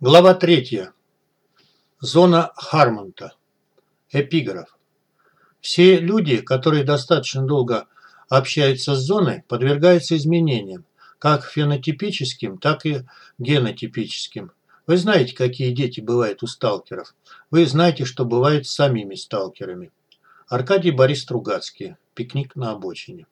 Глава третья. Зона Хармонта. Эпиграф. Все люди, которые достаточно долго общаются с зоной, подвергаются изменениям, как фенотипическим, так и генотипическим. Вы знаете, какие дети бывают у сталкеров. Вы знаете, что бывает с самими сталкерами. Аркадий Борис Стругацкий. Пикник на обочине.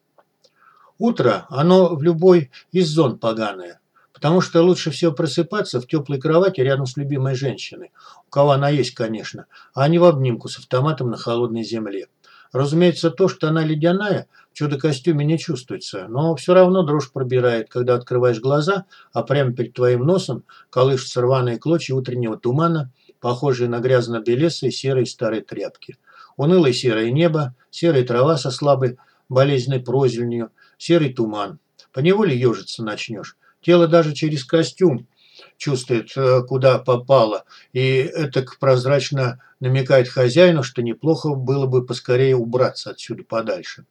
Утро, оно в любой из зон поганое. Потому что лучше всего просыпаться в теплой кровати рядом с любимой женщиной. У кого она есть, конечно. А не в обнимку с автоматом на холодной земле. Разумеется, то, что она ледяная, в чудо-костюме не чувствуется, но все равно дрожь пробирает, когда открываешь глаза, а прямо перед твоим носом колышутся рваные клочья утреннего тумана, похожие на грязно-белесые серые старые тряпки. Унылое серое небо, серая трава со слабой болезненной прозеленью, серый туман. Поневоле ежиться начнешь. Тело даже через костюм чувствует, э, куда попало, и это прозрачно намекает хозяину, что неплохо было бы поскорее убраться отсюда подальше.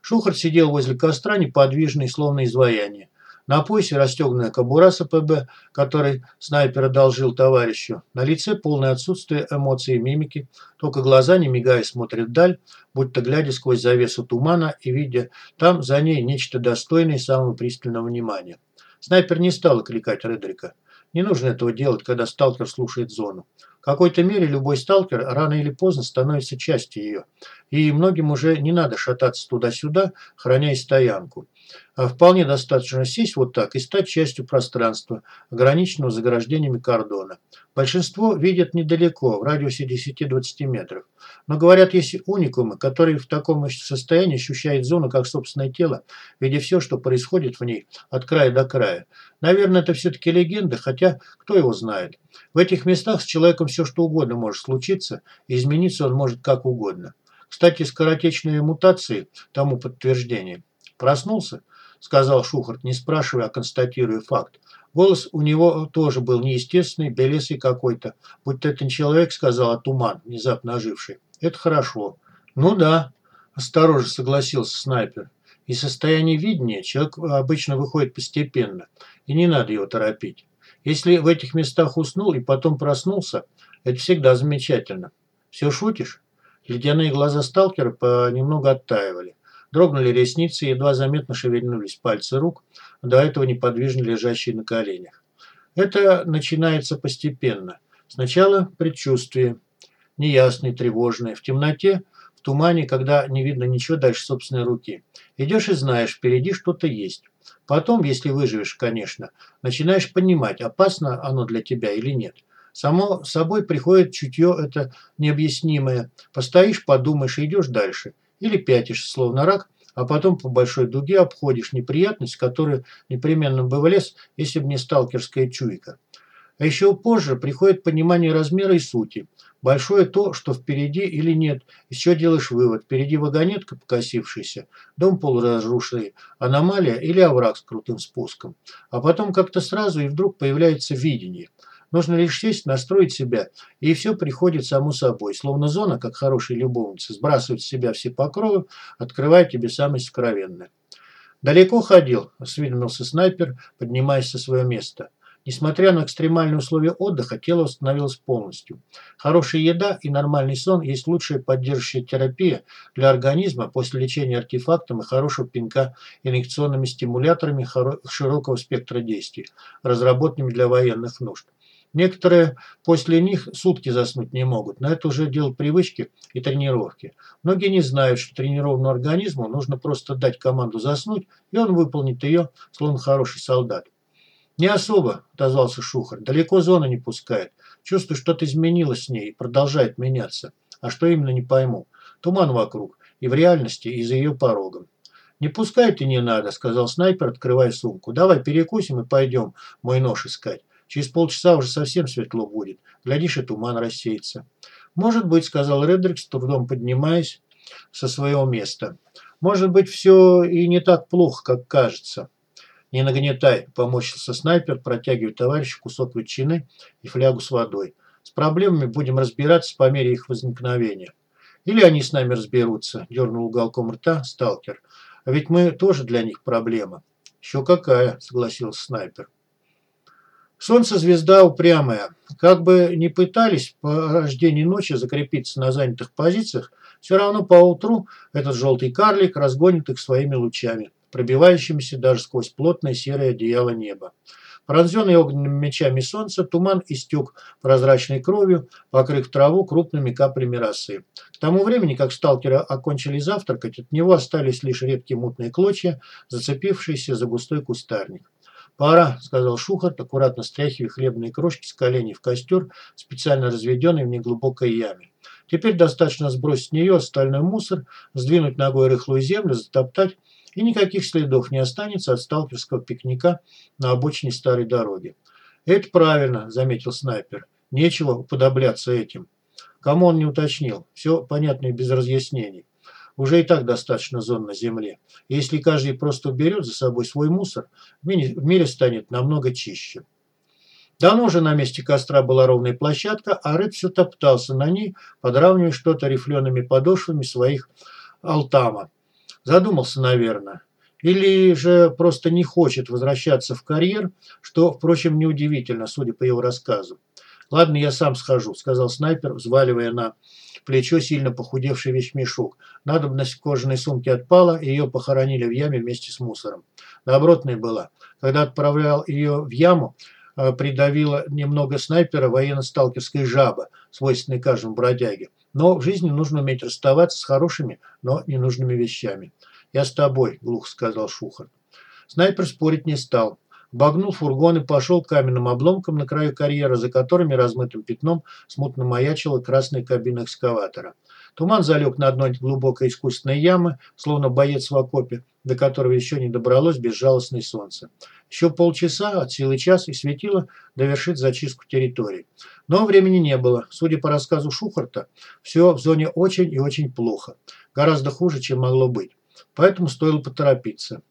Шухар сидел возле костра, неподвижный, словно изваяние. На поясе расстегнутая кобура с АПБ, который снайпер одолжил товарищу. На лице полное отсутствие эмоций и мимики, только глаза, не мигая, смотрят вдаль, будто глядя сквозь завесу тумана и видя там за ней нечто достойное самого пристального внимания. Снайпер не стал окликать Редрика. Не нужно этого делать, когда сталкер слушает зону. В какой-то мере любой сталкер рано или поздно становится частью ее. И многим уже не надо шататься туда-сюда, храня стоянку. А вполне достаточно сесть вот так и стать частью пространства, ограниченного заграждениями кордона. Большинство видят недалеко, в радиусе 10-20 метров. Но говорят, есть уникумы, которые в таком состоянии ощущают зону как собственное тело, видя все, что происходит в ней от края до края. Наверное, это все-таки легенда, хотя кто его знает. В этих местах с человеком все что угодно может случиться, и измениться он может как угодно. Кстати, скоротечные мутации тому подтверждение. Проснулся? Сказал Шухарт, не спрашивая, а констатируя факт. Голос у него тоже был неестественный, белесый какой-то. Будь это человек, сказал, а туман, внезапно оживший. Это хорошо. Ну да, осторожно согласился снайпер. И состояние видения человек обычно выходит постепенно, и не надо его торопить. Если в этих местах уснул и потом проснулся, это всегда замечательно. Все шутишь? Ледяные глаза сталкера понемногу оттаивали. Дрогнули ресницы, едва заметно шевельнулись пальцы рук, до этого неподвижно лежащие на коленях. Это начинается постепенно. Сначала предчувствие, неясное, тревожное, в темноте, в тумане, когда не видно ничего дальше собственной руки. Идешь и знаешь, впереди что-то есть. Потом, если выживешь, конечно, начинаешь понимать, опасно оно для тебя или нет. Само собой приходит чутье это необъяснимое. Постоишь, подумаешь и идешь дальше. Или пятишь, словно рак, а потом по большой дуге обходишь неприятность, которую непременно бы влез, если бы не сталкерская чуйка. А еще позже приходит понимание размера и сути. Большое то, что впереди или нет. Еще делаешь вывод. Впереди вагонетка покосившаяся, дом полуразрушенный, аномалия или овраг с крутым спуском. А потом как-то сразу и вдруг появляется видение – Нужно лишь сесть, настроить себя, и все приходит само собой. Словно зона, как хорошая любовница, сбрасывает с себя все покровы, открывая тебе самое сокровенное. «Далеко ходил?» – осведомился снайпер, поднимаясь со своего места. Несмотря на экстремальные условия отдыха, тело восстановилось полностью. Хорошая еда и нормальный сон есть лучшая поддерживающая терапия для организма после лечения артефактом и хорошего пинка инъекционными стимуляторами широкого спектра действий, разработанными для военных нужд. Некоторые после них сутки заснуть не могут, но это уже дело привычки и тренировки. Многие не знают, что тренированному организму нужно просто дать команду заснуть, и он выполнит ее, словно хороший солдат. «Не особо», – отозвался Шухар, – «далеко зона не пускает. Чувствую, что-то изменилось с ней и продолжает меняться. А что именно, не пойму. Туман вокруг, и в реальности, и за ее порогом». «Не пускай и не надо», – сказал снайпер, открывая сумку. «Давай перекусим и пойдем мой нож искать. Через полчаса уже совсем светло будет. Глядишь, и туман рассеется. «Может быть», – сказал Редрик, с трудом поднимаясь со своего места. «Может быть, все и не так плохо, как кажется». «Не нагнетай», – помочился снайпер, протягивая товарищу кусок ветчины и флягу с водой. «С проблемами будем разбираться по мере их возникновения». «Или они с нами разберутся», – дернул уголком рта сталкер. «А ведь мы тоже для них проблема». «Еще какая», – согласился снайпер. Солнце – звезда упрямая. Как бы ни пытались по рождении ночи закрепиться на занятых позициях, все равно поутру этот желтый карлик разгонит их своими лучами, пробивающимися даже сквозь плотное серое одеяло неба. Пронзенный огненными мечами солнца, туман истек прозрачной кровью, покрыв траву крупными каплями росы. К тому времени, как сталкеры окончили завтракать, от него остались лишь редкие мутные клочья, зацепившиеся за густой кустарник. «Пора», – сказал Шухарт, аккуратно стряхивая хлебные крошки с коленей в костер, специально разведенный в неглубокой яме. Теперь достаточно сбросить с нее остальной мусор, сдвинуть ногой рыхлую землю, затоптать, и никаких следов не останется от сталкерского пикника на обочине старой дороги. «Это правильно», – заметил снайпер. «Нечего уподобляться этим». Кому он не уточнил, все понятно и без разъяснений. Уже и так достаточно зон на Земле. Если каждый просто уберет за собой свой мусор, в мире, станет намного чище. Давно уже на месте костра была ровная площадка, а Ред все топтался на ней, подравнивая что-то рифлеными подошвами своих алтама. Задумался, наверное. Или же просто не хочет возвращаться в карьер, что, впрочем, неудивительно, судя по его рассказу. «Ладно, я сам схожу», – сказал снайпер, взваливая на плечо сильно похудевший вещмешок. Надобность в кожаной сумке отпала, и ее похоронили в яме вместе с мусором. Добротная была. Когда отправлял ее в яму, э, придавила немного снайпера военно-сталкерской жаба, свойственной каждому бродяге. Но в жизни нужно уметь расставаться с хорошими, но ненужными вещами. «Я с тобой», – глухо сказал Шухар. Снайпер спорить не стал. Багнул фургон и пошел к каменным обломкам на краю карьера, за которыми размытым пятном смутно маячила красная кабина экскаватора. Туман залег на дно глубокой искусственной ямы, словно боец в окопе, до которого еще не добралось безжалостное солнце. Еще полчаса, от силы час, и светило довершит зачистку территории. Но времени не было. Судя по рассказу Шухарта, все в зоне очень и очень плохо. Гораздо хуже, чем могло быть. Поэтому стоило поторопиться.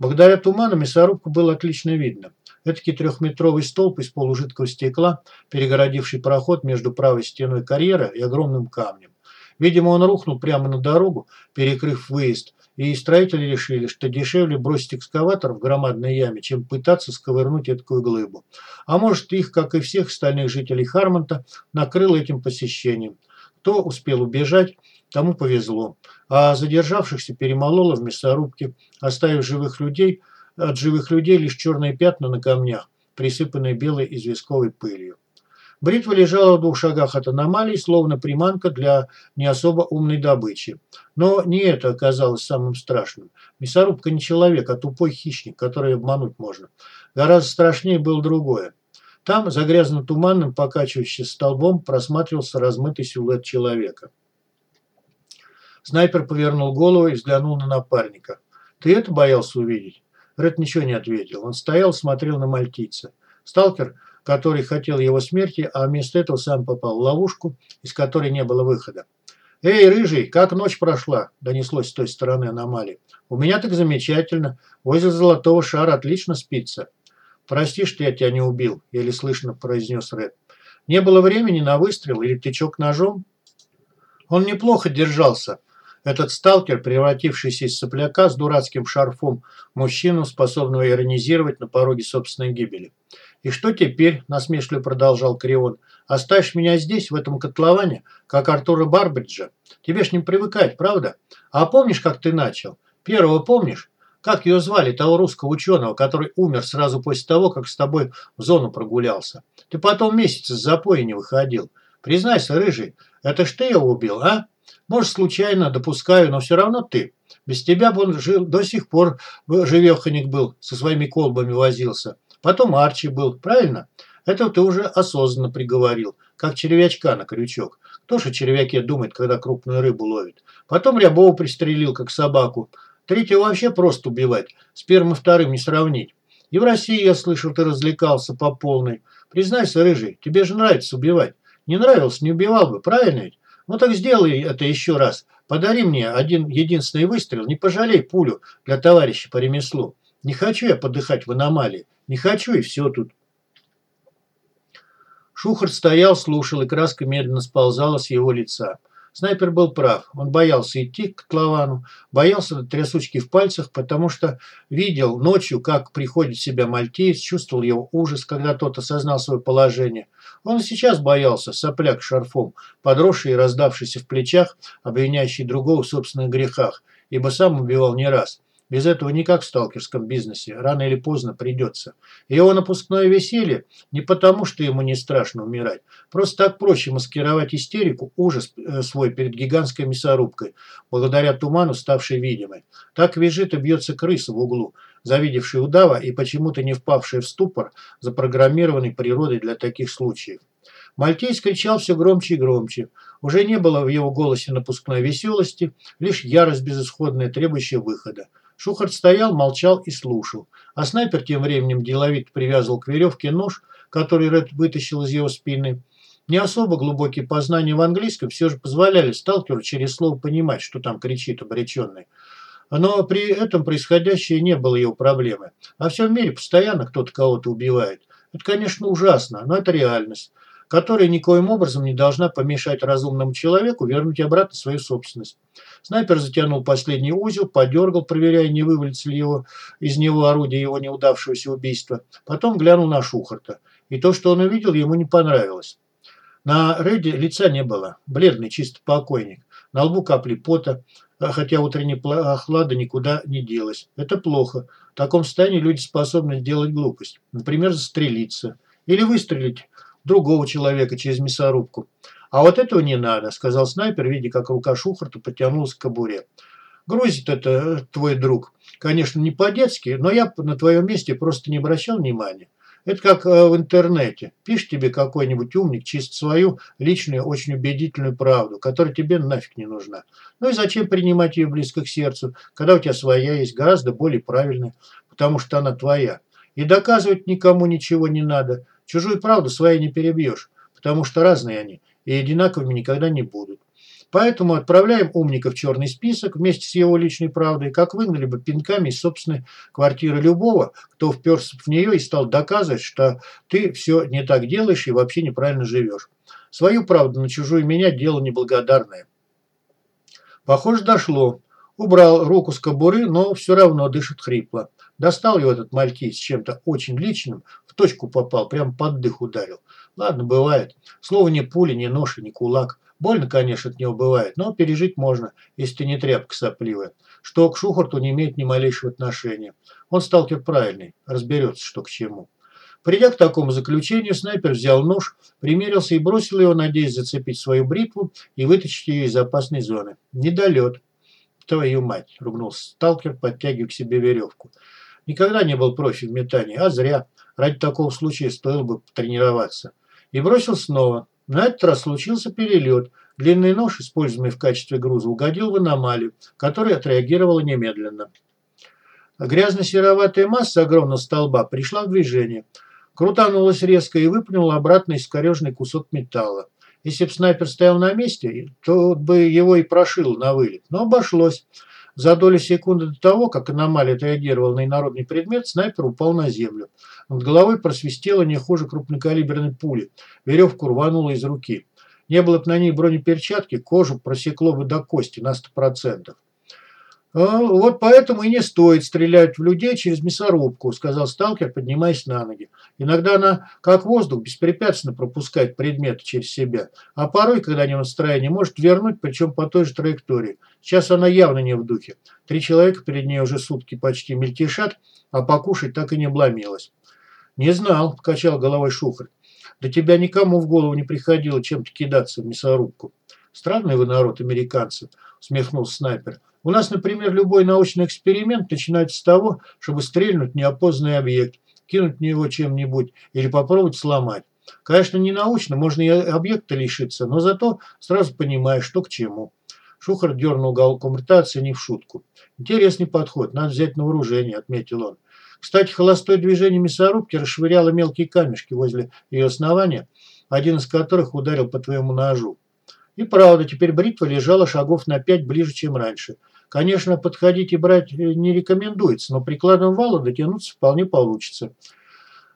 Благодаря туману мясорубку было отлично видно. Этакий трехметровый столб из полужидкого стекла, перегородивший проход между правой стеной карьера и огромным камнем. Видимо, он рухнул прямо на дорогу, перекрыв выезд, и строители решили, что дешевле бросить экскаватор в громадной яме, чем пытаться сковырнуть такую глыбу. А может, их, как и всех остальных жителей Хармонта, накрыло этим посещением. Кто успел убежать, тому повезло. А задержавшихся перемололо в мясорубке, оставив живых людей, от живых людей лишь черные пятна на камнях, присыпанные белой известковой пылью. Бритва лежала в двух шагах от аномалии, словно приманка для не особо умной добычи. Но не это оказалось самым страшным. Мясорубка не человек, а тупой хищник, который обмануть можно. Гораздо страшнее было другое. Там, за грязно-туманным, покачивающим столбом, просматривался размытый силуэт человека. Снайпер повернул голову и взглянул на напарника. «Ты это боялся увидеть?» Ред ничего не ответил. Он стоял, смотрел на мальтийца. Сталкер, который хотел его смерти, а вместо этого сам попал в ловушку, из которой не было выхода. «Эй, рыжий, как ночь прошла?» – донеслось с той стороны аномалии. «У меня так замечательно. Возле золотого шара отлично спится». «Прости, что я тебя не убил», – еле слышно произнес Ред. «Не было времени на выстрел или тычок ножом?» Он неплохо держался, этот сталкер, превратившийся из сопляка с дурацким шарфом мужчину, способного иронизировать на пороге собственной гибели. «И что теперь?» – насмешливо продолжал Крион. «Оставишь меня здесь, в этом котловане, как Артура Барбриджа? Тебе ж не привыкать, правда? А помнишь, как ты начал? Первого помнишь? Как ее звали, того русского ученого, который умер сразу после того, как с тобой в зону прогулялся? Ты потом месяц из запоя не выходил. Признайся, рыжий, это ж ты его убил, а?» Может, случайно, допускаю, но все равно ты. Без тебя бы он жил, до сих пор живеханик был, со своими колбами возился. Потом Арчи был, правильно? Это ты уже осознанно приговорил, как червячка на крючок. Кто же о червяке думает, когда крупную рыбу ловит? Потом Рябова пристрелил, как собаку. Третьего вообще просто убивать, с первым и вторым не сравнить. И в России, я слышал, ты развлекался по полной. Признайся, Рыжий, тебе же нравится убивать. Не нравилось, не убивал бы, правильно ведь? Ну так сделай это еще раз. Подари мне один единственный выстрел, не пожалей пулю для товарища по ремеслу. Не хочу я подыхать в аномалии. Не хочу и все тут. Шухар стоял, слушал, и краска медленно сползала с его лица. Снайпер был прав. Он боялся идти к котловану, боялся трясучки в пальцах, потому что видел ночью, как приходит в себя мальтиец, чувствовал его ужас, когда тот осознал свое положение. Он сейчас боялся, сопляк шарфом, подросший и раздавшийся в плечах, обвиняющий другого в собственных грехах, ибо сам убивал не раз. Без этого никак в сталкерском бизнесе. Рано или поздно придется. Его напускное веселье не потому, что ему не страшно умирать. Просто так проще маскировать истерику, ужас э, свой перед гигантской мясорубкой, благодаря туману, ставшей видимой. Так визжит и бьется крыса в углу, завидевший удава и почему-то не впавший в ступор, запрограммированный природой для таких случаев. Мальтейс кричал все громче и громче. Уже не было в его голосе напускной веселости, лишь ярость безысходная, требующая выхода. Шухарт стоял, молчал и слушал. А снайпер тем временем деловито привязывал к веревке нож, который Ред вытащил из его спины. Не особо глубокие познания в английском все же позволяли сталкеру через слово понимать, что там кричит обреченный. Но при этом происходящее не было его проблемой. А все в мире постоянно кто-то кого-то убивает. Это, конечно, ужасно, но это реальность которая никоим образом не должна помешать разумному человеку вернуть обратно свою собственность. Снайпер затянул последний узел, подергал, проверяя, не вывалится ли его, из него орудие его неудавшегося убийства. Потом глянул на Шухарта. И то, что он увидел, ему не понравилось. На Реде лица не было. Бледный, чисто покойник. На лбу капли пота, хотя утренняя охлада никуда не делась. Это плохо. В таком состоянии люди способны сделать глупость. Например, застрелиться. Или выстрелить другого человека через мясорубку. «А вот этого не надо», – сказал снайпер, видя, как рука Шухарта потянулась к кобуре. «Грузит это э, твой друг. Конечно, не по-детски, но я на твоем месте просто не обращал внимания. Это как э, в интернете. Пишет тебе какой-нибудь умник чисто свою личную, очень убедительную правду, которая тебе нафиг не нужна. Ну и зачем принимать ее близко к сердцу, когда у тебя своя есть, гораздо более правильная, потому что она твоя. И доказывать никому ничего не надо. Чужую правду своей не перебьешь, потому что разные они и одинаковыми никогда не будут. Поэтому отправляем умника в черный список вместе с его личной правдой, как выгнали бы пинками из собственной квартиры любого, кто вперся в нее и стал доказывать, что ты все не так делаешь и вообще неправильно живешь. Свою правду на чужую менять – дело неблагодарное. Похоже, дошло. Убрал руку с кобуры, но все равно дышит хрипло. Достал его этот мальтиец с чем-то очень личным, в точку попал, прям под дых ударил. Ладно, бывает. Слово не пуля, не нож и не кулак. Больно, конечно, от него бывает, но пережить можно, если ты не тряпка сопливая. Что к Шухарту не имеет ни малейшего отношения. Он сталкер правильный, разберется, что к чему. Придя к такому заключению, снайпер взял нож, примерился и бросил его, надеясь зацепить свою бритву и вытащить ее из опасной зоны. Недолет. Твою мать, ругнулся сталкер, подтягивая к себе веревку. Никогда не был профи в метании, а зря. Ради такого случая стоило бы тренироваться. И бросил снова. На этот раз случился перелет. Длинный нож, используемый в качестве груза, угодил в аномалию, которая отреагировала немедленно. Грязно-сероватая масса огромного столба пришла в движение. Крутанулась резко и выплюнула обратно искорежный кусок металла. Если бы снайпер стоял на месте, то бы его и прошил на вылет. Но обошлось. За долю секунды до того, как аномалия отреагировала на инородный предмет, снайпер упал на землю. Над головой просвистела не хуже крупнокалиберной пули. Веревку рвануло из руки. Не было бы на ней бронеперчатки, кожу просекло бы до кости на 100%. А, «Вот поэтому и не стоит стрелять в людей через мясорубку», – сказал сталкер, поднимаясь на ноги. «Иногда она, как воздух, беспрепятственно пропускает предметы через себя, а порой, когда не в настроении, может вернуть, причем по той же траектории. Сейчас она явно не в духе. Три человека перед ней уже сутки почти мельтешат, а покушать так и не обломилась». «Не знал», – покачал головой Шухарь. «До тебя никому в голову не приходило чем-то кидаться в мясорубку». «Странный вы народ, американцы», – усмехнулся снайпер. У нас, например, любой научный эксперимент начинается с того, чтобы стрельнуть неопознанный объект, кинуть в него чем-нибудь или попробовать сломать. Конечно, не научно, можно и объекта лишиться, но зато сразу понимаешь, что к чему. Шухар дернул уголком рта, оценив шутку. «Интересный подход, надо взять на вооружение», – отметил он. Кстати, холостое движение мясорубки расшвыряло мелкие камешки возле ее основания, один из которых ударил по твоему ножу. И правда, теперь бритва лежала шагов на пять ближе, чем раньше. Конечно, подходить и брать э, не рекомендуется, но прикладом вала дотянуться вполне получится.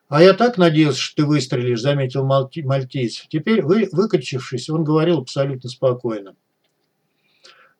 «А я так надеялся, что ты выстрелишь», – заметил мальтиец. Теперь, вы, выкричившись, он говорил абсолютно спокойно.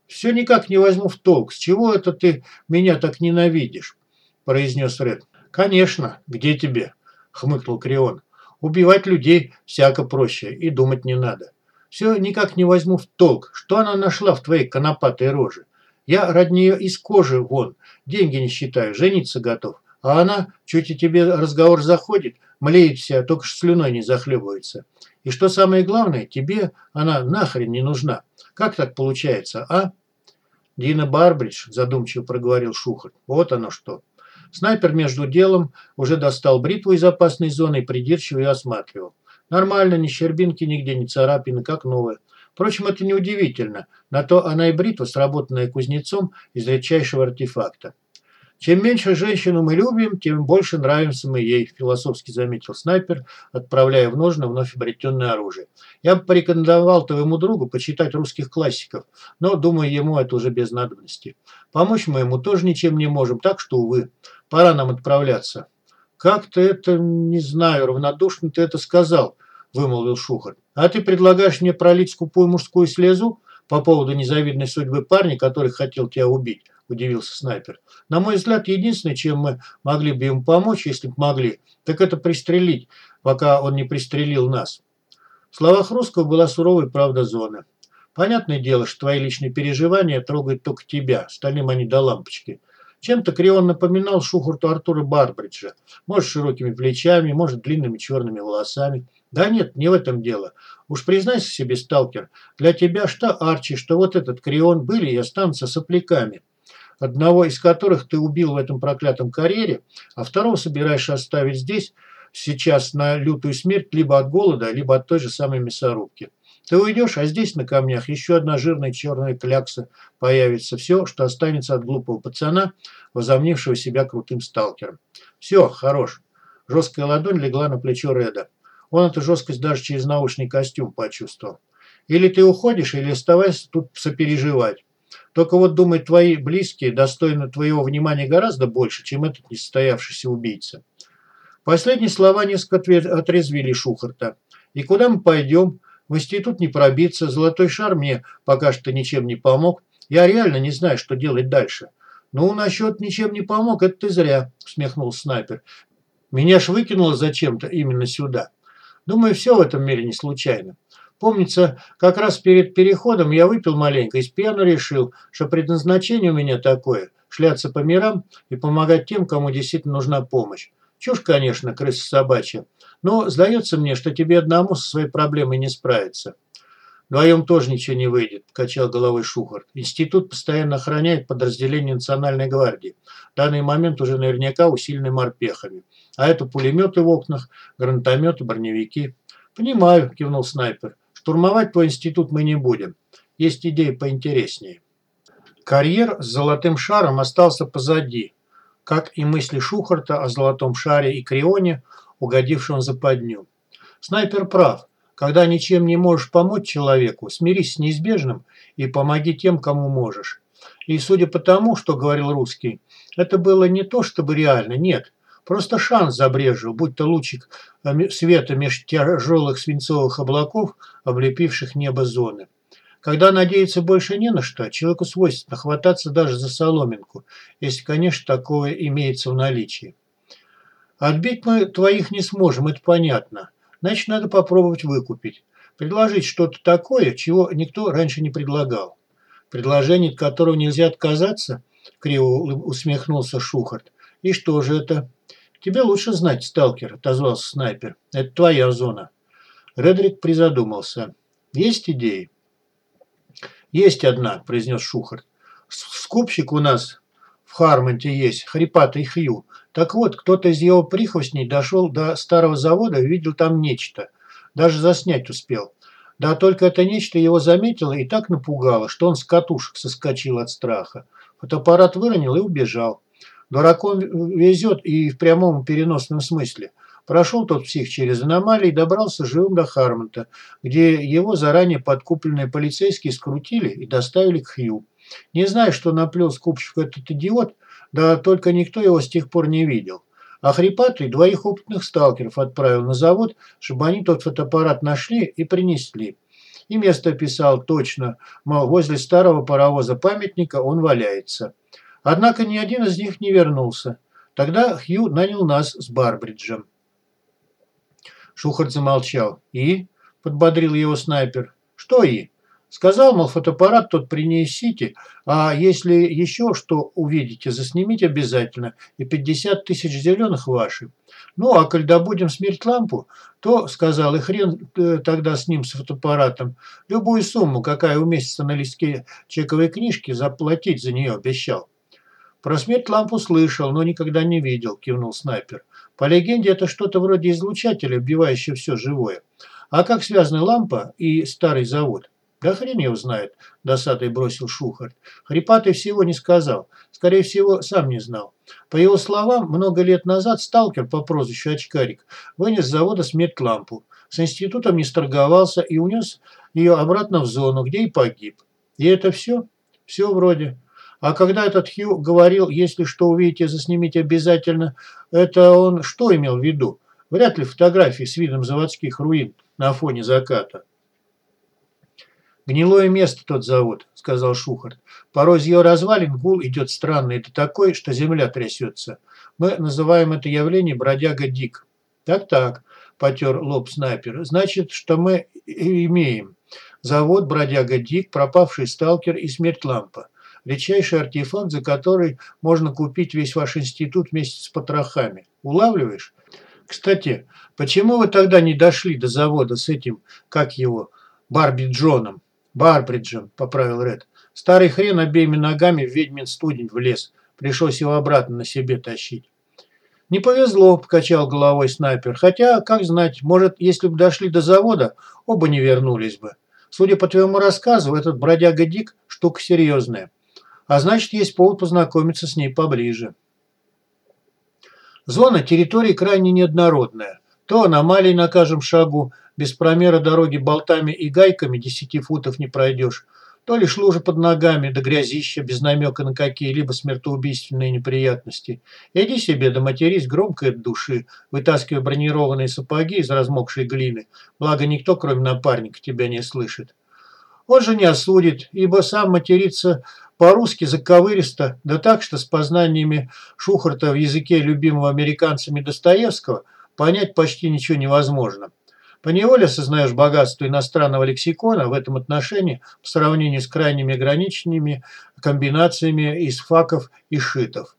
«Все никак не возьму в толк, с чего это ты меня так ненавидишь?» – произнес Ред. «Конечно, где тебе?» – хмыкнул Крион. «Убивать людей всяко проще, и думать не надо. Все никак не возьму в толк, что она нашла в твоей конопатой роже. Я ради нее из кожи вон, деньги не считаю, жениться готов. А она, чуть и тебе разговор заходит, млеет вся, только что слюной не захлебывается. И что самое главное, тебе она нахрен не нужна. Как так получается, а? Дина Барбридж, задумчиво проговорил Шухарь. Вот оно что. Снайпер между делом уже достал бритву из опасной зоны и придирчиво ее осматривал. Нормально, ни щербинки нигде, ни царапины, как новая. Впрочем, это неудивительно. На то она и бритва, сработанная кузнецом из редчайшего артефакта. Чем меньше женщину мы любим, тем больше нравимся мы ей, философски заметил снайпер, отправляя в ножны вновь обретенное оружие. Я бы порекомендовал твоему другу почитать русских классиков, но, думаю, ему это уже без надобности. Помочь мы ему тоже ничем не можем, так что, увы, пора нам отправляться. Как ты это, не знаю, равнодушно ты это сказал, вымолвил Шухарь. А ты предлагаешь мне пролить скупую мужскую слезу по поводу незавидной судьбы парня, который хотел тебя убить? – удивился снайпер. «На мой взгляд, единственное, чем мы могли бы ему помочь, если бы могли, так это пристрелить, пока он не пристрелил нас». В словах русского была суровая правда зоны. Понятное дело, что твои личные переживания трогают только тебя, остальным они до лампочки. Чем-то Крион напоминал Шухарту Артура Барбриджа. Может, широкими плечами, может, длинными черными волосами. Да нет, не в этом дело. Уж признайся себе, сталкер, для тебя что Арчи, что вот этот Крион были и останутся сопляками одного из которых ты убил в этом проклятом карьере, а второго собираешься оставить здесь сейчас на лютую смерть либо от голода, либо от той же самой мясорубки. Ты уйдешь, а здесь на камнях еще одна жирная черная клякса появится. Все, что останется от глупого пацана, возомнившего себя крутым сталкером. Все, хорош. Жесткая ладонь легла на плечо Реда. Он эту жесткость даже через наушный костюм почувствовал. Или ты уходишь, или оставайся тут сопереживать. Только вот, думаю, твои близкие достойны твоего внимания гораздо больше, чем этот несостоявшийся убийца. Последние слова несколько отрезвили Шухарта. И куда мы пойдем? В институт не пробиться, золотой шар мне пока что ничем не помог. Я реально не знаю, что делать дальше. Ну, насчет ничем не помог, это ты зря, усмехнулся снайпер. Меня ж выкинуло зачем-то именно сюда. Думаю, все в этом мире не случайно. Помнится, как раз перед переходом я выпил маленько и с пьяну решил, что предназначение у меня такое – шляться по мирам и помогать тем, кому действительно нужна помощь. Чушь, конечно, крыса собачья, но сдается мне, что тебе одному со своей проблемой не справиться. Вдвоем тоже ничего не выйдет, качал головой Шухар. Институт постоянно охраняет подразделение Национальной гвардии. В данный момент уже наверняка усилены морпехами. А это пулеметы в окнах, гранатометы, броневики. «Понимаю», – кивнул снайпер. Штурмовать твой институт мы не будем. Есть идеи поинтереснее. Карьер с золотым шаром остался позади, как и мысли Шухарта о золотом шаре и Крионе, угодившем за подню. Снайпер прав. Когда ничем не можешь помочь человеку, смирись с неизбежным и помоги тем, кому можешь. И судя по тому, что говорил русский, это было не то чтобы реально, нет. Просто шанс забрежил, будь то лучик э, света меж тяжелых свинцовых облаков, облепивших небо зоны. Когда надеяться больше не на что, человеку свойственно хвататься даже за соломинку, если, конечно, такое имеется в наличии. Отбить мы твоих не сможем, это понятно. Значит, надо попробовать выкупить. Предложить что-то такое, чего никто раньше не предлагал. Предложение, от которого нельзя отказаться, криво усмехнулся Шухарт. И что же это? «Тебе лучше знать, сталкер», – отозвался снайпер. «Это твоя зона». Редрик призадумался. «Есть идеи?» «Есть одна», – произнес Шухарт. «Скупщик у нас в Хармонте есть, хрипатый Хью. Так вот, кто-то из его прихвостней дошел до старого завода и видел там нечто. Даже заснять успел. Да только это нечто его заметило и так напугало, что он с катушек соскочил от страха. Фотоаппарат выронил и убежал. Дураком везет и в прямом переносном смысле. Прошел тот псих через аномалии и добрался живым до Хармонта, где его заранее подкупленные полицейские скрутили и доставили к Хью. Не знаю, что наплел скупщик этот идиот, да только никто его с тех пор не видел. А хрипатый двоих опытных сталкеров отправил на завод, чтобы они тот фотоаппарат нашли и принесли. И место описал точно, мол, возле старого паровоза-памятника он валяется. Однако ни один из них не вернулся. Тогда Хью нанял нас с Барбриджем. Шухарт замолчал. «И?» – подбодрил его снайпер. «Что «и?» Сказал, мол, фотоаппарат тот принесите, а если еще что увидите, заснимите обязательно, и 50 тысяч зеленых ваши. Ну, а когда будем смерть лампу, то, сказал, и хрен э, тогда с ним, с фотоаппаратом, любую сумму, какая уместится на листке чековой книжки, заплатить за нее обещал. Про смерть лампу слышал, но никогда не видел, кивнул снайпер. По легенде, это что-то вроде излучателя, убивающего все живое. А как связаны лампа и старый завод? Да хрен его знает, досадой бросил Шухарт. Хрипатый всего не сказал. Скорее всего, сам не знал. По его словам, много лет назад сталкер по прозвищу Очкарик вынес с завода смерть лампу. С институтом не сторговался и унес ее обратно в зону, где и погиб. И это все? Все вроде. А когда этот Хью говорил, если что увидите, заснимите обязательно, это он что имел в виду? Вряд ли фотографии с видом заводских руин на фоне заката. «Гнилое место тот завод», – сказал Шухарт. «Порой из ее развалин гул идет странный, это такой, что земля трясется. Мы называем это явление бродяга Дик». «Так-так», – потер лоб снайпер. «Значит, что мы имеем завод бродяга Дик, пропавший сталкер и смерть лампа. Редчайший артефакт, за который можно купить весь ваш институт вместе с потрохами. Улавливаешь? Кстати, почему вы тогда не дошли до завода с этим, как его, Барби Джоном? Барбриджем, поправил Ред. Старый хрен обеими ногами в ведьмин студень влез. Пришлось его обратно на себе тащить. «Не повезло», – покачал головой снайпер. «Хотя, как знать, может, если бы дошли до завода, оба не вернулись бы. Судя по твоему рассказу, этот бродяга Дик – штука серьезная. А значит, есть повод познакомиться с ней поближе». Зона территории крайне неоднородная. То аномалии на каждом шагу – без промера дороги болтами и гайками десяти футов не пройдешь. То лишь лужа под ногами, да грязища, без намека на какие-либо смертоубийственные неприятности. Иди себе да матерись громко от души, вытаскивая бронированные сапоги из размокшей глины, благо никто, кроме напарника, тебя не слышит. Он же не осудит, ибо сам матерится по-русски заковыристо, да так, что с познаниями Шухарта в языке любимого американцами Достоевского понять почти ничего невозможно. Поневоле осознаешь богатство иностранного лексикона в этом отношении в сравнении с крайними ограниченными комбинациями из факов и шитов.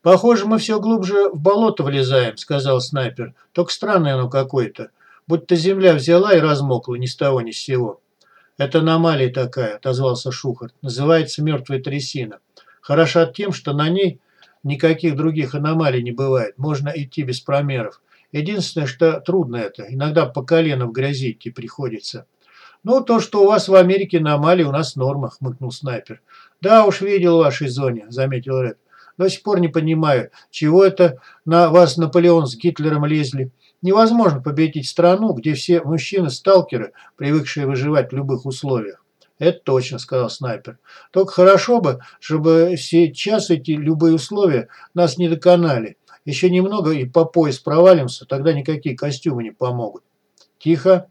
«Похоже, мы все глубже в болото влезаем», – сказал снайпер. «Только странное оно какое-то. Будто земля взяла и размокла ни с того ни с сего». «Это аномалия такая», – отозвался Шухарт. «Называется мертвая трясина. Хороша тем, что на ней никаких других аномалий не бывает. Можно идти без промеров. Единственное, что трудно это. Иногда по колено в грязи идти приходится. «Ну, то, что у вас в Америке аномалии, у нас норма», – хмыкнул снайпер. «Да уж, видел в вашей зоне», – заметил Ред. «До сих пор не понимаю, чего это на вас Наполеон с Гитлером лезли. Невозможно победить страну, где все мужчины-сталкеры, привыкшие выживать в любых условиях». «Это точно», – сказал снайпер. «Только хорошо бы, чтобы сейчас эти любые условия нас не доконали. Еще немного и по пояс провалимся, тогда никакие костюмы не помогут. Тихо.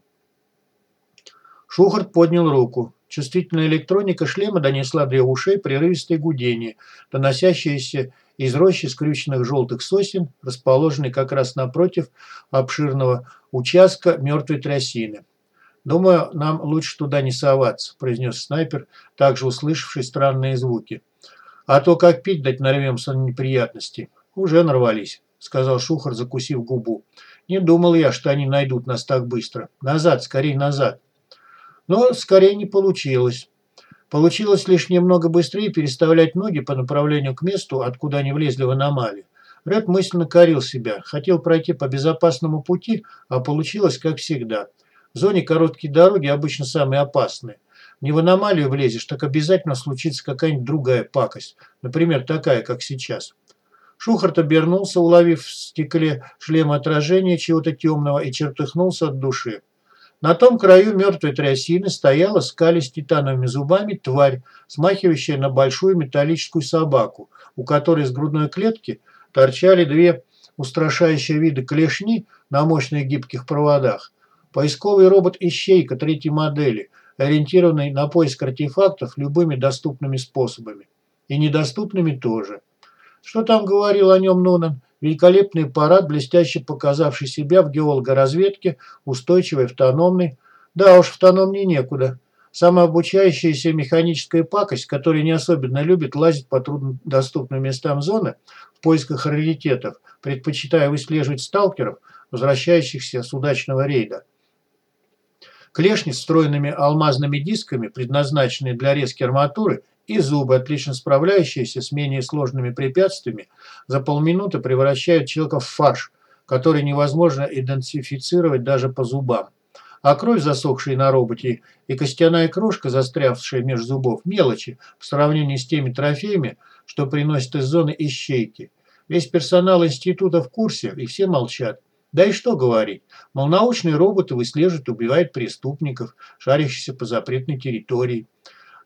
Шухарт поднял руку. Чувствительная электроника шлема донесла до ушей прерывистое гудение, доносящееся из рощи скрюченных желтых сосен, расположенной как раз напротив обширного участка мертвой трясины. «Думаю, нам лучше туда не соваться», – произнес снайпер, также услышавший странные звуки. «А то как пить дать нарвемся на неприятности. «Уже нарвались», – сказал Шухар, закусив губу. «Не думал я, что они найдут нас так быстро. Назад, скорее назад». Но скорее не получилось. Получилось лишь немного быстрее переставлять ноги по направлению к месту, откуда они влезли в аномалию. Рэд мысленно корил себя. Хотел пройти по безопасному пути, а получилось как всегда. В зоне короткие дороги обычно самые опасные. Не в аномалию влезешь, так обязательно случится какая-нибудь другая пакость. Например, такая, как сейчас. Шухарт обернулся, уловив в стекле шлем отражения чего-то темного и чертыхнулся от души. На том краю мертвой трясины стояла скали с титановыми зубами тварь, смахивающая на большую металлическую собаку, у которой с грудной клетки торчали две устрашающие виды клешни на мощных гибких проводах. Поисковый робот «Ищейка» третьей модели, ориентированный на поиск артефактов любыми доступными способами. И недоступными тоже. Что там говорил о нем Нунан? Великолепный аппарат, блестяще показавший себя в геологоразведке, устойчивый, автономный. Да уж, автономнее некуда. Самообучающаяся механическая пакость, которая не особенно любит лазить по труднодоступным местам зоны в поисках раритетов, предпочитая выслеживать сталкеров, возвращающихся с удачного рейда. Клешни с встроенными алмазными дисками, предназначенные для резки арматуры, и зубы, отлично справляющиеся с менее сложными препятствиями, за полминуты превращают человека в фарш, который невозможно идентифицировать даже по зубам. А кровь, засохшая на роботе, и костяная крошка, застрявшая между зубов, мелочи в сравнении с теми трофеями, что приносят из зоны ищейки. Весь персонал института в курсе, и все молчат. Да и что говорить, мол, научные роботы выслеживают и убивают преступников, шарящихся по запретной территории.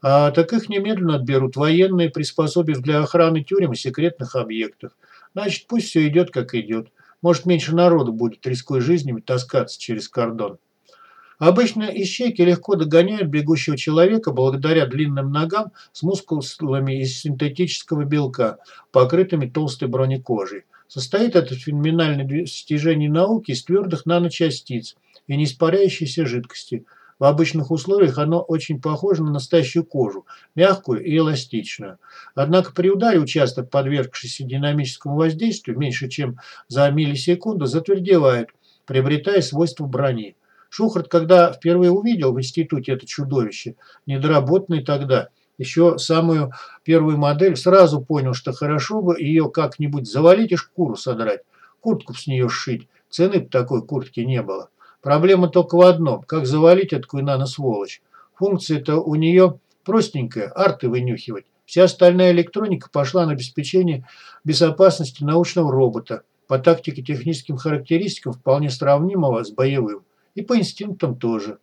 А так их немедленно отберут военные, приспособив для охраны тюрем и секретных объектов. Значит, пусть все идет, как идет. Может, меньше народу будет, рискуя жизнями, таскаться через кордон. Обычно ищейки легко догоняют бегущего человека благодаря длинным ногам с мускулами из синтетического белка, покрытыми толстой бронекожей. Состоит это феноменальное достижение науки из твердых наночастиц и неиспаряющейся жидкости – в обычных условиях оно очень похоже на настоящую кожу, мягкую и эластичную. Однако при ударе участок, подвергшийся динамическому воздействию меньше, чем за миллисекунду, затвердевает, приобретая свойства брони. Шухарт, когда впервые увидел в институте это чудовище, недоработанный тогда, еще самую первую модель, сразу понял, что хорошо бы ее как-нибудь завалить и шкуру содрать, куртку с нее сшить. Цены такой куртки не было. Проблема только в одном – как завалить эту нано-сволочь. Функция-то у нее простенькая – арты вынюхивать. Вся остальная электроника пошла на обеспечение безопасности научного робота по тактико-техническим характеристикам вполне сравнимого с боевым. И по инстинктам тоже.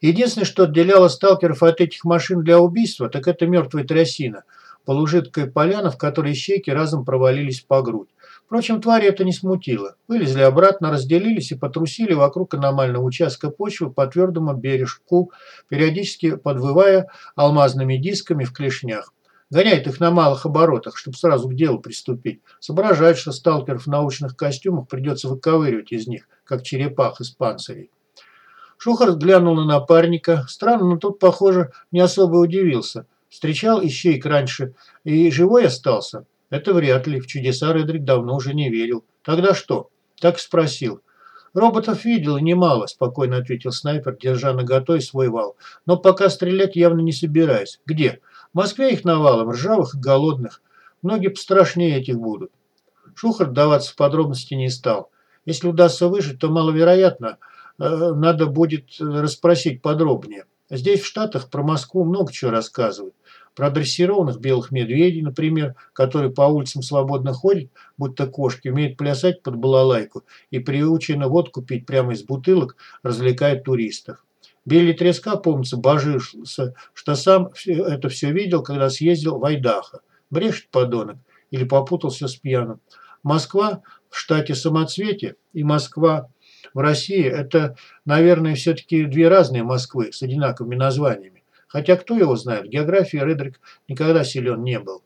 Единственное, что отделяло сталкеров от этих машин для убийства, так это мертвая трясина, полужидкая поляна, в которой щеки разом провалились по грудь. Впрочем, твари это не смутило. Вылезли обратно, разделились и потрусили вокруг аномального участка почвы по твердому бережку, периодически подвывая алмазными дисками в клешнях. Гоняет их на малых оборотах, чтобы сразу к делу приступить. Соображает, что сталкеров в научных костюмах придется выковыривать из них, как черепах из панцирей. Шухар взглянул на напарника. Странно, но тут, похоже, не особо удивился. Встречал ищейк раньше и живой остался. Это вряд ли. В чудеса Редрик давно уже не верил. Тогда что? Так спросил. Роботов видел немало, спокойно ответил снайпер, держа наготове свой вал. Но пока стрелять явно не собираюсь. Где? В Москве их навалом, ржавых и голодных. Многие пострашнее этих будут. Шухар даваться в подробности не стал. Если удастся выжить, то маловероятно. Э, надо будет расспросить подробнее. Здесь, в Штатах, про Москву много чего рассказывают. Про дрессированных белых медведей, например, которые по улицам свободно ходят, будто кошки, умеют плясать под балалайку и приучены водку пить прямо из бутылок, развлекают туристов. Белый треска, помнится, божился, что сам это все видел, когда съездил в Айдахо. Брешет подонок или попутался с пьяным. Москва в штате Самоцвете и Москва в России – это, наверное, все-таки две разные Москвы с одинаковыми названиями. Хотя кто его знает, в географии Редрик никогда силен не был.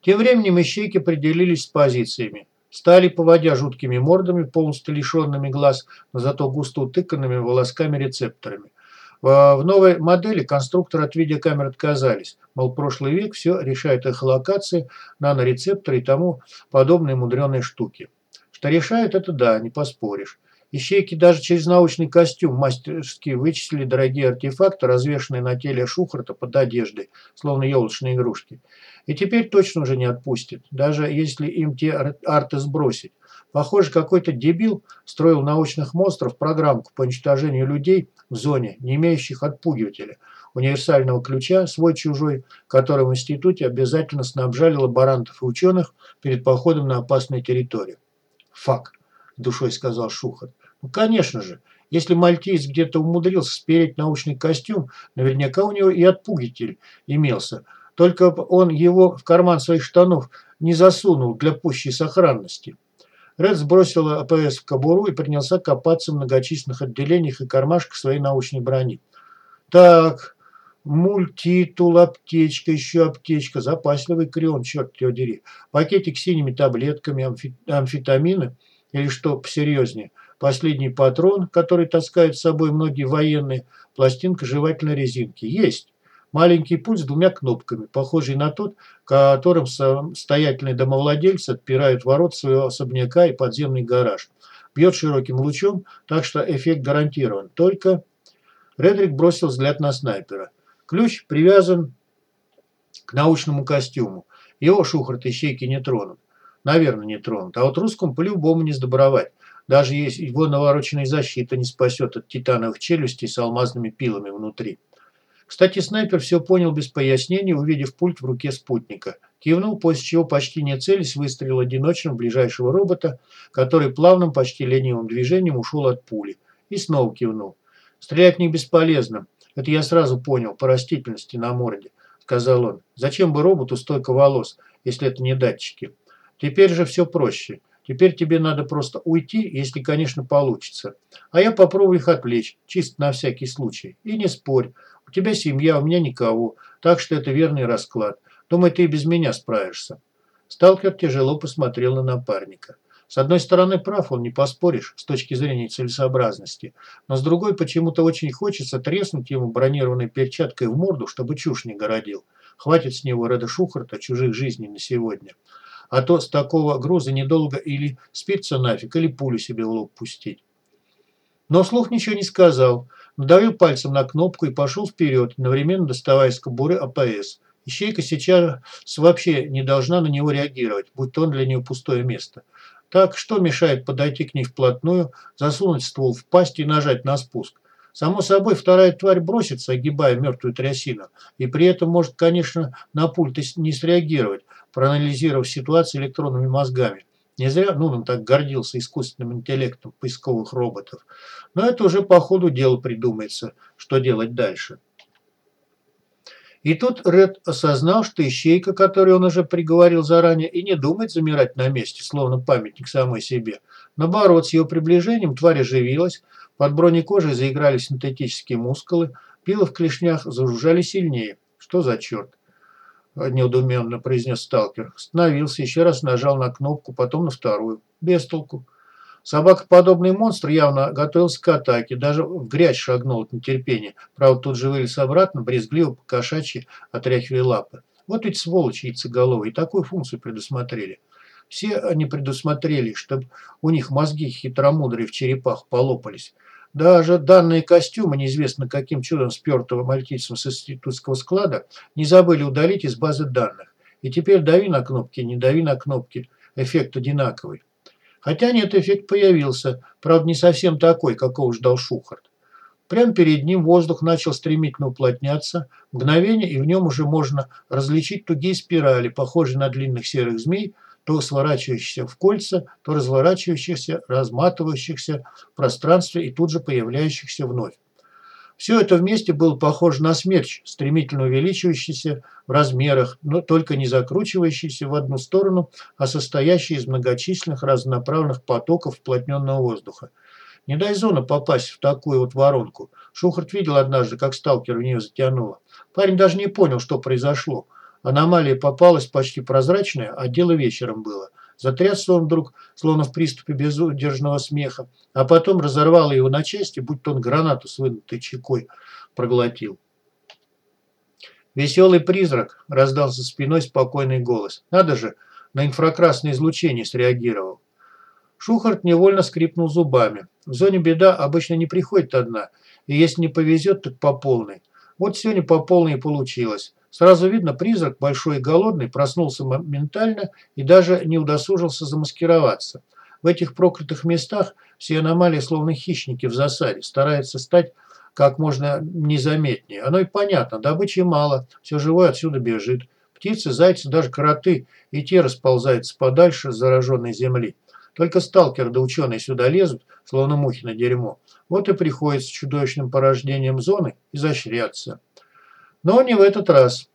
Тем временем ищейки определились с позициями. Стали, поводя жуткими мордами, полностью лишенными глаз, но зато густо утыканными волосками-рецепторами. В новой модели конструкторы от видеокамер отказались. Мол, прошлый век все решает эхолокации, нанорецепторы и тому подобные мудреные штуки. Что решает, это да, не поспоришь. Ищейки даже через научный костюм мастерски вычислили дорогие артефакты, развешанные на теле Шухарта под одеждой, словно елочные игрушки. И теперь точно уже не отпустят, даже если им те арты сбросить. Похоже, какой-то дебил строил научных монстров программку по уничтожению людей в зоне, не имеющих отпугивателя, универсального ключа, свой-чужой, который в институте обязательно снабжали лаборантов и ученых перед походом на опасную территорию. «Фак», – душой сказал Шухарт. Ну, конечно же, если мальтиец где-то умудрился спереть научный костюм, наверняка у него и отпугитель имелся. Только он его в карман своих штанов не засунул для пущей сохранности. Ред сбросил АПС в кобуру и принялся копаться в многочисленных отделениях и кармашках своей научной брони. Так, мультитул, аптечка, еще аптечка, запасливый крион, черт его дери, пакетик с синими таблетками, амфи, амфетамины или что посерьезнее, последний патрон, который таскают с собой многие военные, пластинка жевательной резинки. Есть. Маленький пульт с двумя кнопками, похожий на тот, которым состоятельные домовладельцы отпирают ворот своего особняка и подземный гараж. Бьет широким лучом, так что эффект гарантирован. Только Редрик бросил взгляд на снайпера. Ключ привязан к научному костюму. Его Шухарт ищейки не тронут. Наверное, не тронут. А вот русскому по-любому не сдобровать. Даже если его навороченная защита не спасет от титановых челюстей с алмазными пилами внутри. Кстати, снайпер все понял без пояснений, увидев пульт в руке спутника. Кивнул, после чего почти не целясь выстрелил одиночным ближайшего робота, который плавным, почти ленивым движением ушел от пули. И снова кивнул. «Стрелять не бесполезно. Это я сразу понял, по растительности на морде», – сказал он. «Зачем бы роботу столько волос, если это не датчики? Теперь же все проще. Теперь тебе надо просто уйти, если, конечно, получится. А я попробую их отвлечь, чисто на всякий случай. И не спорь, у тебя семья, у меня никого, так что это верный расклад. Думаю, ты и без меня справишься». Сталкер тяжело посмотрел на напарника. С одной стороны, прав он, не поспоришь, с точки зрения целесообразности. Но с другой, почему-то очень хочется треснуть ему бронированной перчаткой в морду, чтобы чушь не городил. Хватит с него Реда Шухарта чужих жизней на сегодня. А то с такого груза недолго или спиться нафиг, или пулю себе в лоб пустить. Но вслух ничего не сказал надавил пальцем на кнопку и пошел вперед, одновременно доставая из кобуры АПС. Ищейка сейчас вообще не должна на него реагировать, будь то он для нее пустое место. Так, что мешает подойти к ней вплотную, засунуть ствол в пасть и нажать на спуск? Само собой, вторая тварь бросится, огибая мертвую трясину, и при этом может, конечно, на пульт не среагировать, проанализировав ситуацию электронными мозгами. Не зря Нунан так гордился искусственным интеллектом поисковых роботов. Но это уже по ходу дела придумается, что делать дальше. И тут Ред осознал, что ищейка, которую он уже приговорил заранее, и не думает замирать на месте, словно памятник самой себе. Наоборот, с ее приближением тварь оживилась, под бронекожей заиграли синтетические мускулы, пилы в клешнях зажужжали сильнее. Что за черт? – неудуменно произнес сталкер. Остановился, еще раз нажал на кнопку, потом на вторую. Без толку. Собакоподобный монстр явно готовился к атаке, даже в грязь шагнул от нетерпения. Правда, тут же вылез обратно, брезгливо по-кошачьи отряхивая лапы. Вот ведь сволочи яйцеголовые, такую функцию предусмотрели. Все они предусмотрели, чтобы у них мозги хитромудрые в черепах полопались. Даже данные костюмы, неизвестно каким чудом спертого мальтийцем с институтского склада, не забыли удалить из базы данных. И теперь дави на кнопки, не дави на кнопки. Эффект одинаковый. Хотя нет, эффект появился. Правда, не совсем такой, какого ждал Шухарт. Прямо перед ним воздух начал стремительно уплотняться. Мгновение, и в нем уже можно различить тугие спирали, похожие на длинных серых змей, то сворачивающихся в кольца, то разворачивающихся, разматывающихся в пространстве и тут же появляющихся вновь. Все это вместе было похоже на смерч, стремительно увеличивающийся в размерах, но только не закручивающийся в одну сторону, а состоящий из многочисленных разнонаправленных потоков вплотненного воздуха. Не дай зона попасть в такую вот воронку. Шухарт видел однажды, как сталкер в нее затянуло. Парень даже не понял, что произошло. Аномалия попалась почти прозрачная, а дело вечером было. Затрясся он вдруг, словно в приступе безудержного смеха, а потом разорвало его на части, будто он гранату с вынутой чекой проглотил. «Веселый призрак!» – раздался спиной спокойный голос. «Надо же, на инфракрасное излучение среагировал». Шухарт невольно скрипнул зубами. В зоне беда обычно не приходит одна, и если не повезет, так по полной. Вот сегодня по полной и получилось. Сразу видно, призрак, большой и голодный, проснулся моментально и даже не удосужился замаскироваться. В этих проклятых местах все аномалии, словно хищники в засаде, стараются стать как можно незаметнее. Оно и понятно, добычи мало, все живое отсюда бежит. Птицы, зайцы, даже кроты и те расползаются подальше с зараженной земли. Только сталкер да ученые сюда лезут, словно мухи на дерьмо. Вот и приходится чудовищным порождением зоны изощряться. Но не в этот раз.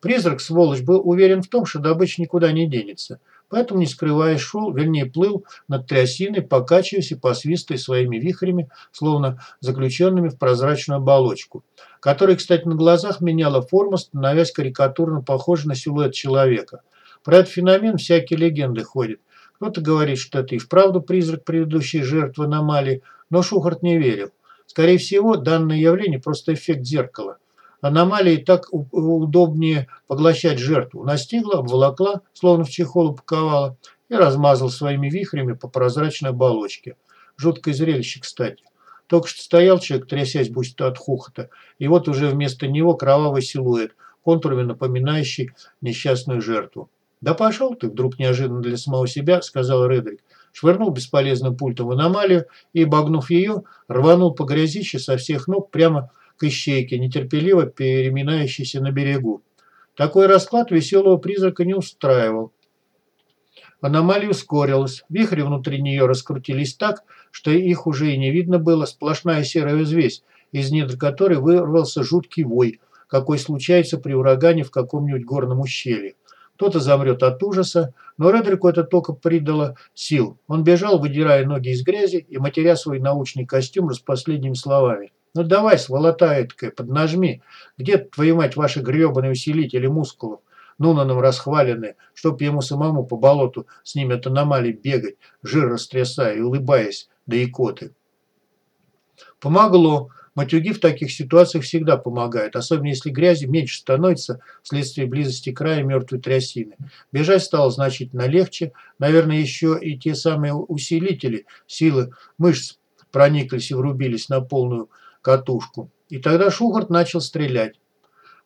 Призрак, сволочь, был уверен в том, что добыча никуда не денется. поэтому, не скрываясь, шел, вернее, плыл над трясиной, покачиваясь и посвистывая своими вихрями, словно заключенными в прозрачную оболочку, которая, кстати, на глазах меняла форму, становясь карикатурно похожей на силуэт человека. Про этот феномен всякие легенды ходят. Кто-то говорит, что это и вправду призрак предыдущей жертвы аномалии, но Шухарт не верил. Скорее всего, данное явление просто эффект зеркала. Аномалии так удобнее поглощать жертву. Настигла, обволокла, словно в чехол упаковала, и размазал своими вихрями по прозрачной оболочке. Жуткое зрелище, кстати. Только что стоял человек, трясясь будто от хохота, и вот уже вместо него кровавый силуэт, контурами напоминающий несчастную жертву. «Да пошел ты!» – вдруг неожиданно для самого себя, – сказал Редрик. Швырнул бесполезным пультом в аномалию и, обогнув ее, рванул по грязище со всех ног прямо к ищейке, нетерпеливо переминающейся на берегу. Такой расклад веселого призрака не устраивал. Аномалия ускорилась. Вихри внутри нее раскрутились так, что их уже и не видно было. Сплошная серая взвесь, из недр которой вырвался жуткий вой, какой случается при урагане в каком-нибудь горном ущелье. Кто-то замрет от ужаса, но Редрику это только придало сил. Он бежал, выдирая ноги из грязи и матеря свой научный костюм с последними словами. Ну давай, сволота эткая, поднажми. Где, твою мать, ваши гребаные усилители мускулов? Нунаном расхваленные, чтоб ему самому по болоту с ними от аномалий бегать, жир растрясая и улыбаясь до икоты. Помогло. Матюги в таких ситуациях всегда помогают, особенно если грязи меньше становится вследствие близости края мертвой трясины. Бежать стало значительно легче. Наверное, еще и те самые усилители силы мышц прониклись и врубились на полную катушку. И тогда Шухарт начал стрелять.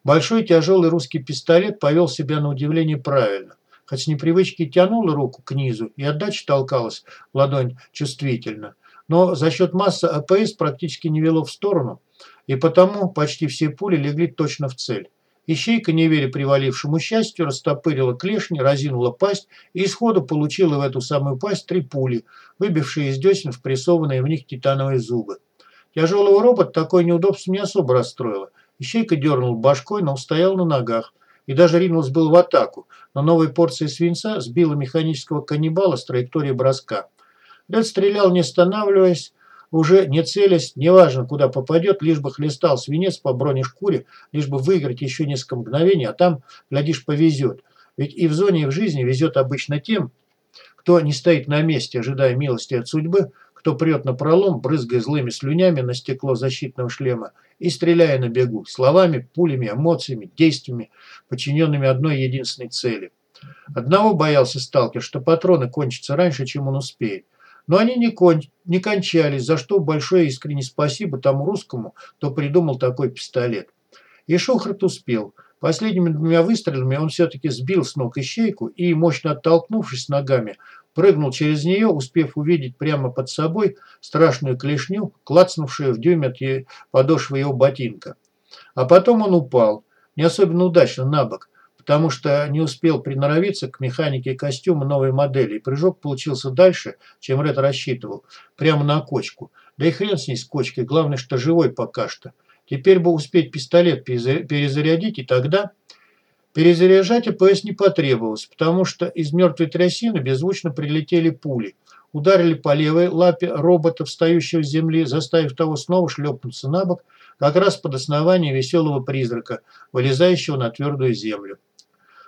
Большой тяжелый русский пистолет повел себя на удивление правильно. Хоть с непривычки тянула руку к низу, и отдача толкалась ладонь чувствительно. Но за счет массы АПС практически не вело в сторону, и потому почти все пули легли точно в цель. Ищейка, не веря привалившему счастью, растопырила клешни, разинула пасть и сходу получила в эту самую пасть три пули, выбившие из десен впрессованные в них титановые зубы. Тяжелого робота такое неудобство не особо расстроило. Ищейка дернул башкой, но устоял на ногах. И даже ринулся был в атаку, но новая порция свинца сбила механического каннибала с траектории броска. Дед стрелял, не останавливаясь, уже не целясь, неважно, куда попадет, лишь бы хлестал свинец по бронешкуре, лишь бы выиграть еще несколько мгновений, а там, глядишь, повезет. Ведь и в зоне, и в жизни везет обычно тем, кто не стоит на месте, ожидая милости от судьбы, кто прет на пролом, брызгая злыми слюнями на стекло защитного шлема и стреляя на бегу, словами, пулями, эмоциями, действиями, подчиненными одной единственной цели. Одного боялся сталкер, что патроны кончатся раньше, чем он успеет. Но они не, кон... не кончались, за что большое искреннее спасибо тому русскому, кто придумал такой пистолет. И Шухарт успел. Последними двумя выстрелами он все-таки сбил с ног ищейку и, мощно оттолкнувшись ногами, прыгнул через нее, успев увидеть прямо под собой страшную клешню, клацнувшую в дюйме от подошвы его ботинка. А потом он упал, не особенно удачно на бок, потому что не успел приноровиться к механике костюма новой модели, и прыжок получился дальше, чем Ред рассчитывал, прямо на кочку. Да и хрен с ней с кочкой, главное, что живой пока что. Теперь бы успеть пистолет перезарядить, и тогда... Перезаряжать АПС не потребовалось, потому что из мертвой трясины беззвучно прилетели пули. Ударили по левой лапе робота, встающего с земли, заставив того снова шлепнуться на бок, как раз под основание веселого призрака, вылезающего на твердую землю.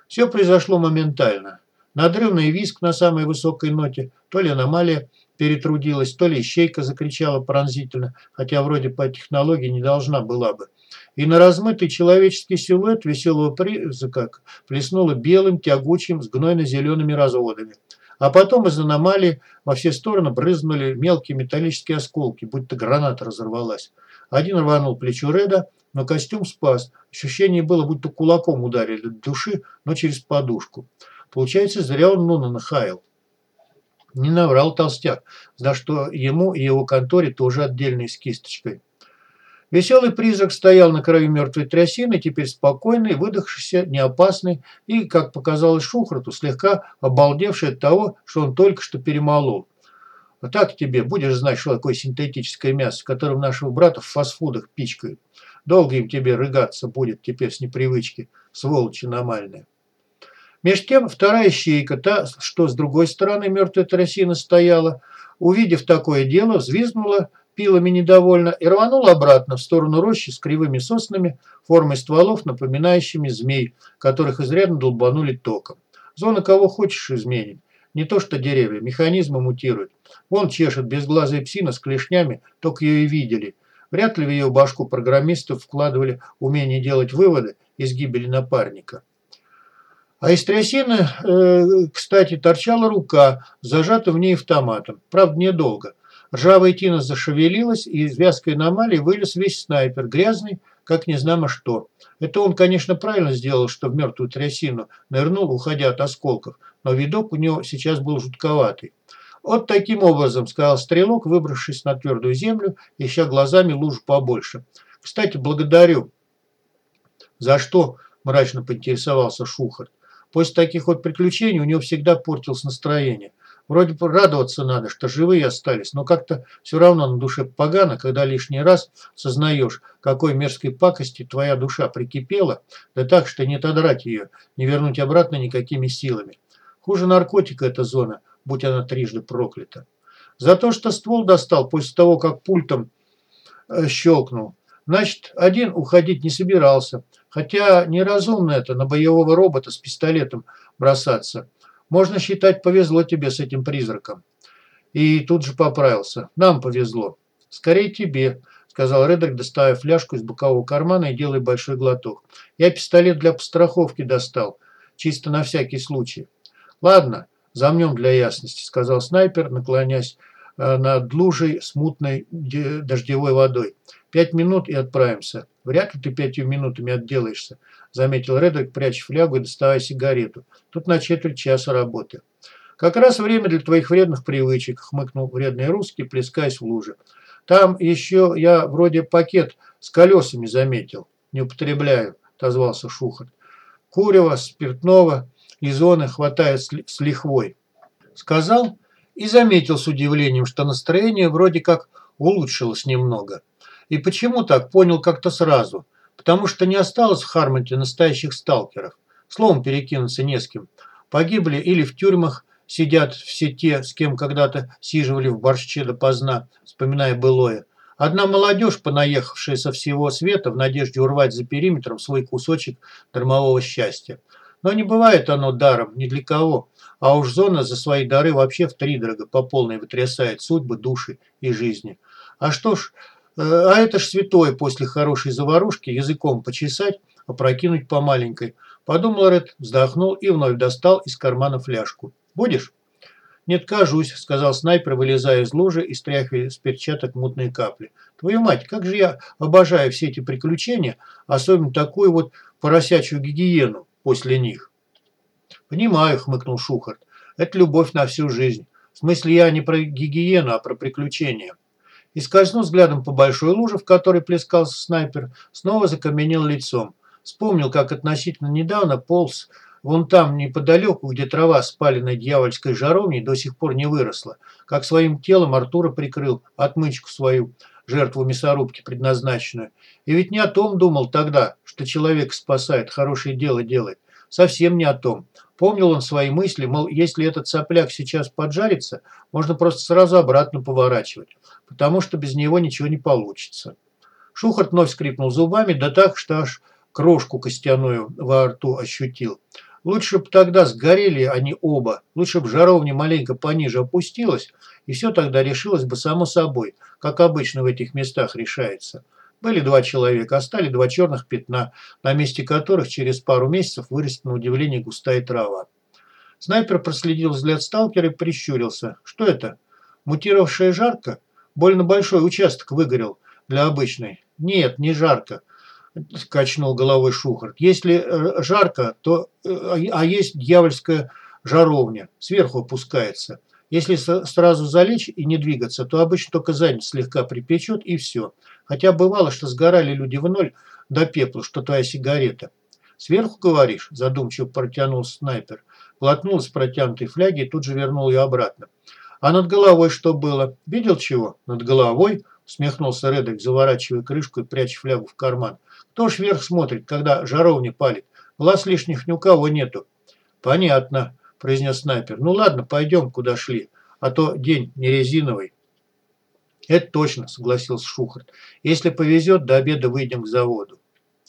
Все произошло моментально. Надрывный визг на самой высокой ноте, то ли аномалия перетрудилась, то ли ищейка закричала пронзительно, хотя вроде по технологии не должна была бы и на размытый человеческий силуэт веселого призрака плеснуло белым, тягучим, с гнойно-зелеными разводами. А потом из аномалии во все стороны брызнули мелкие металлические осколки, будто граната разорвалась. Один рванул плечо Реда, но костюм спас. Ощущение было, будто кулаком ударили души, но через подушку. Получается, зря он Нуна нахаял. Не наврал толстяк, за что ему и его конторе тоже отдельной с кисточкой. Веселый призрак стоял на краю мертвой трясины, теперь спокойный, выдохшийся, неопасный и, как показалось Шухрату, слегка обалдевший от того, что он только что перемолол. А так тебе, будешь знать, что такое синтетическое мясо, которым нашего брата в фастфудах пичкают. Долго им тебе рыгаться будет теперь с непривычки, сволочь аномальная. Меж тем вторая щейка, та, что с другой стороны мертвой трясины стояла, увидев такое дело, взвизгнула пилами недовольно и рванула обратно в сторону рощи с кривыми соснами, формой стволов, напоминающими змей, которых изрядно долбанули током. Зона кого хочешь изменит. Не то что деревья, механизмы мутируют. Вон чешет безглазая псина с клешнями, только ее и видели. Вряд ли в ее башку программистов вкладывали умение делать выводы из гибели напарника. А из трясины, э, кстати, торчала рука, зажата в ней автоматом. Правда, недолго. Ржавая тина зашевелилась, и из вязкой аномалии вылез весь снайпер, грязный, как не знамо что. Это он, конечно, правильно сделал, что в мертвую трясину нырнул, уходя от осколков, но видок у него сейчас был жутковатый. «Вот таким образом», – сказал стрелок, выбравшись на твердую землю, ища глазами лужу побольше. «Кстати, благодарю». «За что?» – мрачно поинтересовался Шухарт. После таких вот приключений у него всегда портилось настроение. Вроде бы радоваться надо, что живые остались, но как-то все равно на душе погано, когда лишний раз сознаешь, какой мерзкой пакости твоя душа прикипела, да так, что не отодрать ее, не вернуть обратно никакими силами. Хуже наркотика эта зона, будь она трижды проклята. За то, что ствол достал после того, как пультом э, щелкнул, значит, один уходить не собирался – Хотя неразумно это на боевого робота с пистолетом бросаться. Можно считать, повезло тебе с этим призраком. И тут же поправился. Нам повезло. Скорее тебе, сказал Редер, доставая фляжку из бокового кармана и делая большой глоток. Я пистолет для постраховки достал. Чисто на всякий случай. Ладно, замнем для ясности, сказал снайпер, наклонясь э, над лужей с мутной дождевой водой. Пять минут и отправимся. Вряд ли ты пятью минутами отделаешься, заметил Редвик, пряча флягу и доставая сигарету. Тут на четверть часа работы. Как раз время для твоих вредных привычек, хмыкнул вредный русский, плескаясь в луже. Там еще я вроде пакет с колесами заметил. Не употребляю, отозвался Шухарт. Курева, спиртного, изоны хватает с лихвой. Сказал и заметил с удивлением, что настроение вроде как улучшилось немного. И почему так, понял как-то сразу. Потому что не осталось в Хармонте настоящих сталкеров. Словом, перекинуться не с кем. Погибли или в тюрьмах сидят все те, с кем когда-то сиживали в борще допоздна, вспоминая былое. Одна молодежь, понаехавшая со всего света в надежде урвать за периметром свой кусочек дармового счастья. Но не бывает оно даром ни для кого, а уж зона за свои дары вообще втридорого по полной вытрясает судьбы, души и жизни. А что ж, а это ж святое после хорошей заварушки языком почесать, опрокинуть по маленькой. Подумал Ред, вздохнул и вновь достал из кармана фляжку. «Будешь?» «Нет, кажусь», – сказал снайпер, вылезая из лужи и стряхивая с перчаток мутные капли. «Твою мать, как же я обожаю все эти приключения, особенно такую вот поросячью гигиену после них». «Понимаю», – хмыкнул Шухарт. «Это любовь на всю жизнь. В смысле, я не про гигиену, а про приключения» и, скользнув взглядом по большой луже, в которой плескался снайпер, снова закаменел лицом. Вспомнил, как относительно недавно полз вон там, неподалеку, где трава спаленной дьявольской жаровней до сих пор не выросла, как своим телом Артура прикрыл отмычку свою, жертву мясорубки предназначенную. И ведь не о том думал тогда, что человек спасает, хорошее дело делает. Совсем не о том. Помнил он свои мысли, мол, если этот сопляк сейчас поджарится, можно просто сразу обратно поворачивать потому что без него ничего не получится. Шухарт вновь скрипнул зубами, да так, что аж крошку костяную во рту ощутил. Лучше бы тогда сгорели они оба, лучше бы жаровня маленько пониже опустилась, и все тогда решилось бы само собой, как обычно в этих местах решается. Были два человека, а стали два черных пятна, на месте которых через пару месяцев вырастет на удивление густая трава. Снайпер проследил взгляд сталкера и прищурился. Что это? Мутировавшая жарко? Больно большой участок выгорел для обычной. Нет, не жарко, качнул головой Шухарт. Если э, жарко, то... Э, а есть дьявольская жаровня, сверху опускается. Если сразу залечь и не двигаться, то обычно только задницу слегка припечет и все. Хотя бывало, что сгорали люди в ноль до пепла, что твоя сигарета. «Сверху, говоришь?» – задумчиво протянул снайпер. Глотнул из протянутой фляги и тут же вернул ее обратно. А над головой что было? Видел чего? Над головой? Смехнулся Редек, заворачивая крышку и пряча флягу в карман. Кто ж вверх смотрит, когда жаровня палит? Глаз лишних ни у кого нету. «Понятно», – произнес снайпер. «Ну ладно, пойдем, куда шли, а то день не резиновый». «Это точно», – согласился Шухарт. «Если повезет, до обеда выйдем к заводу.